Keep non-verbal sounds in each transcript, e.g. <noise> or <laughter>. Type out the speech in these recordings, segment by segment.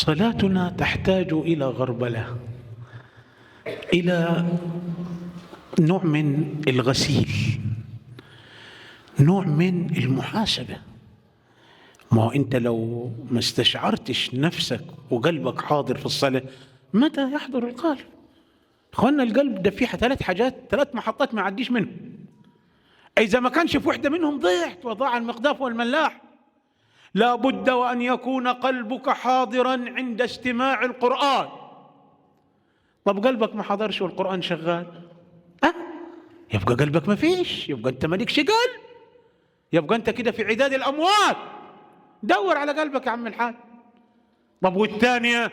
صلاتنا تحتاج إلى غربلة إلى نوع من الغسيل نوع من المحاسبة. ما هو أنت لو ما استشعرتش نفسك وقلبك حاضر في الصلاة متى يحضر القلب إخوانا القلب ده فيه ثلاث حاجات ثلاث محطات ما عديش منهم. إذا ما كانش في وحدة منهم ضيعت وضاع المقداف والملاح. لا بد وأن يكون قلبك حاضرا عند استماع القرآن. طب قلبك ما حضرش والقرآن شغال؟ أه؟ يبقى قلبك ما فيش. يبقى أنت مالكش قلب. يبقى أنت كده في عداد الأموات. دور على قلبك يا عم الحاج. طب والثانية؟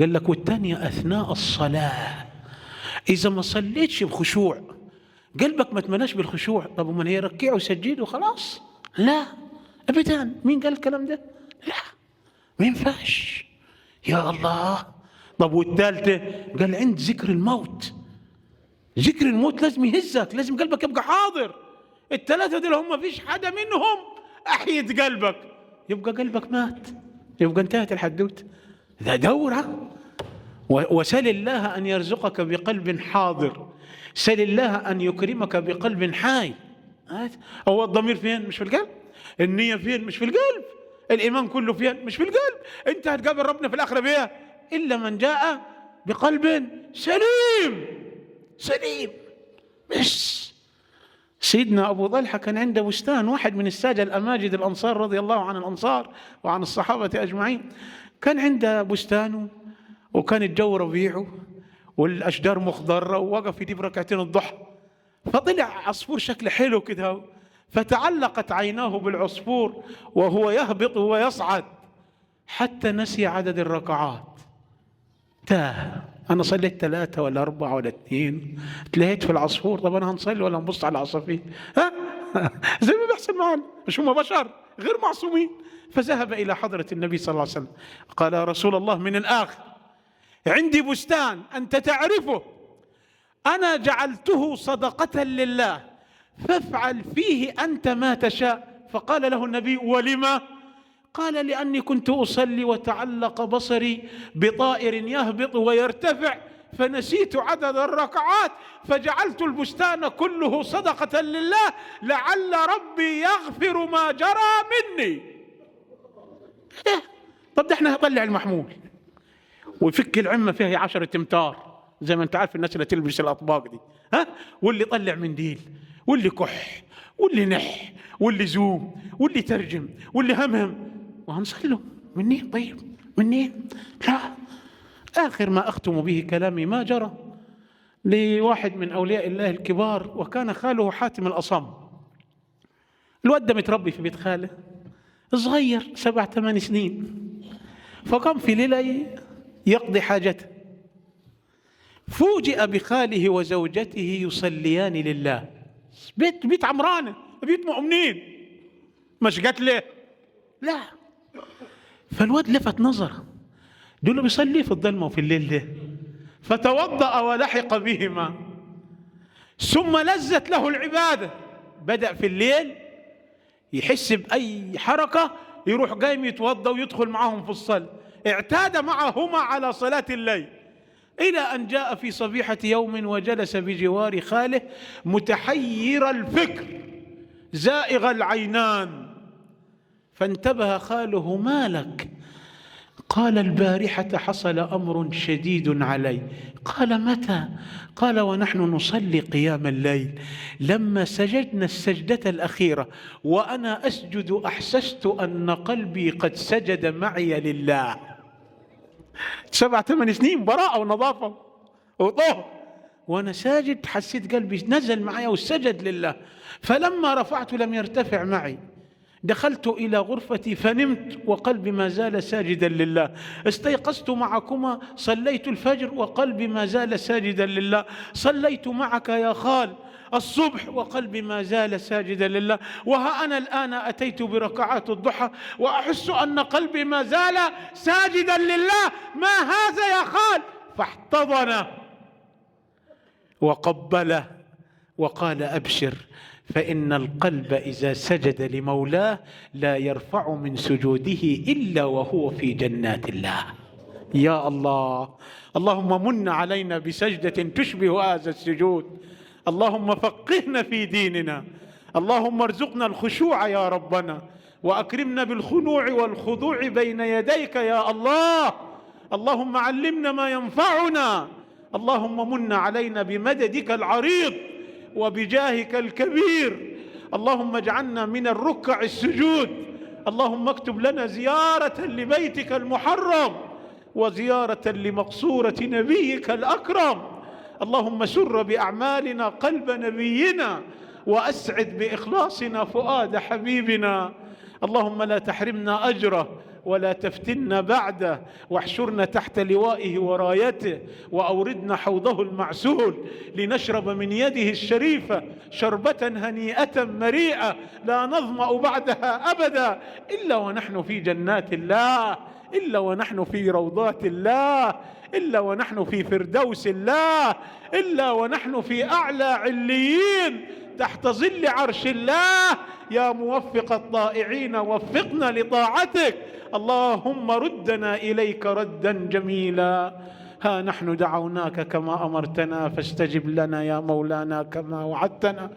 قال لك والثانية أثناء الصلاة. إذا ما صليتش بخشوع قلبك ما تملاش بالخشوع. طب ومن هي ركع وسجد وخلاص؟ لا. ابدا. مين قال الكلام ده؟ لا. ما ينفعش يا الله. طب والثالثة؟ قال عند ذكر الموت. ذكر الموت لازم يهزك لازم قلبك يبقى حاضر. الثلاثة دول هم فيش حدا منهم أحيت قلبك. يبقى قلبك مات. يبقى انتهت الحدوتة. ده دورة. وسل الله أن يرزقك بقلب حاضر. سل الله أن يكرمك بقلب حي هو الضمير فين؟ مش في القلب؟ النية فين مش في القلب الإيمان كله فين مش في القلب. أنت هتقابل ربنا في الآخرة بيها إلا من جاء بقلب سليم سليم. بس. سيدنا أبو طلحة كان عنده بستان واحد من السادة الأماجد الأنصار رضي الله عن الأنصار وعن الصحابة أجمعين. كان عنده بستانه وكان الجو ربيعه والأشجار مخضرة ووقف يجيب ركعتين الضحى. فطلع عصفور شكله حلو كده. فتعلقت عيناه بالعصفور وهو يهبط ويصعد حتى نسي عدد الركعات. تاه أنا صليت ثلاثة ولا أربعة ولا اثنين. تلهيت في العصفور طب أنا هنصلي ولا نبص على العصافير؟ ها؟ <laughs> زي ما بيحصل معنا مش هم بشر غير معصومين. فذهب إلى حضرة النبي صلى الله عليه وسلم. قال يا رسول الله من الآخر عندي بستان أنت تعرفه. أنا جعلته صدقة لله. فافعل فيه أنت ما تشاء. فقال له النبي ولما؟ قال لأني كنت أصلي وتعلق بصري بطائر يهبط ويرتفع فنسيت عدد الركعات فجعلت البستان كله صدقة لله لعل ربي يغفر ما جرى مني. ده طب ده إحنا هنطلع المحمول. ويفك العمة فيها عشرة امتار زي ما أنت عارف الناس اللي تلبس الأطباق دي. ها؟ واللي طلع منديل. واللي كح واللي نح واللي زوم واللي ترجم واللي همهم. وهنصلوا منين طيب منين لا. آخر ما أختم به كلامي ما جرى لواحد من أولياء الله الكبار وكان خاله حاتم الأصم. الواد ده متربي في بيت خاله صغير سبع ثمان سنين. فقام في ليلة يقضي حاجته. فوجئ بخاله وزوجته يصليان لله. بيت بيت عمرانة. بيت مؤمنين. مش قتلة. لا. فالواد لفت نظره دول بيصلي في الظلمة وفي الليل ده. فتوضأ ولحق بهما. ثم لزت له العبادة. بدأ في الليل يحس بأي حركة يروح قايم يتوضأ ويدخل معهم في الصلاة. اعتاد معهما على صلاة الليل. إلى أن جاء في صبيحة يوم وجلس بجوار خاله متحير الفكر زائغ العينان. فانتبه خاله ما لك؟ قال البارحة حصل أمر شديد علي. قال متى؟ قال ونحن نصلي قيام الليل. لما سجدنا السجدة الأخيرة وأنا أسجد أحسست أن قلبي قد سجد معي لله. سبع ثمان سنين براءة ونظافة. وطهر وأنا ساجد حسيت قلبي نزل معي وسجد لله. فلما رفعت لم يرتفع معي. دخلت إلى غرفتي فنمت وقلبي ما زال ساجدا لله. استيقظت معكما صليت الفجر وقلبي ما زال ساجدا لله. صليت معك يا خال. الصبح وقلبي ما زال ساجدا لله. وها أنا الآن أتيت بركعات الضحى وأحس أن قلبي ما زال ساجدا لله. ما هذا يا خال؟ فاحتضنه وقبله وقال أبشر فإن القلب إذا سجد لمولاه لا يرفع من سجوده إلا وهو في جنات الله. يا الله اللهم من علينا بسجدة تشبه هذا السجود. اللهم فقهنا في ديننا. اللهم ارزقنا الخشوع يا ربنا. وأكرمنا بالخنوع والخضوع بين يديك يا الله. اللهم علمنا ما ينفعنا. اللهم من علينا بمددك العريض وبجاهك الكبير. اللهم اجعلنا من الركع السجود. اللهم اكتب لنا زيارة لبيتك المحرم وزيارة لمقصورة نبيك الأكرم. اللهم سر بأعمالنا قلب نبينا وأسعد بإخلاصنا فؤاد حبيبنا. اللهم لا تحرمنا أجره ولا تفتنا بعده واحشرنا تحت لوائه ورايته وأوردنا حوضه المعسول لنشرب من يده الشريفه شربة هنيئة مريئة لا نظمأ بعدها أبدا إلا ونحن في جنات الله. إلا ونحن في روضات الله إلا ونحن في فردوس الله إلا ونحن في أعلى عليين تحت ظل عرش الله. يا موفق الطائعين وفقنا لطاعتك. اللهم ردنا إليك ردا جميلا. ها نحن دعوناك كما أمرتنا فاستجب لنا يا مولانا كما وعدتنا.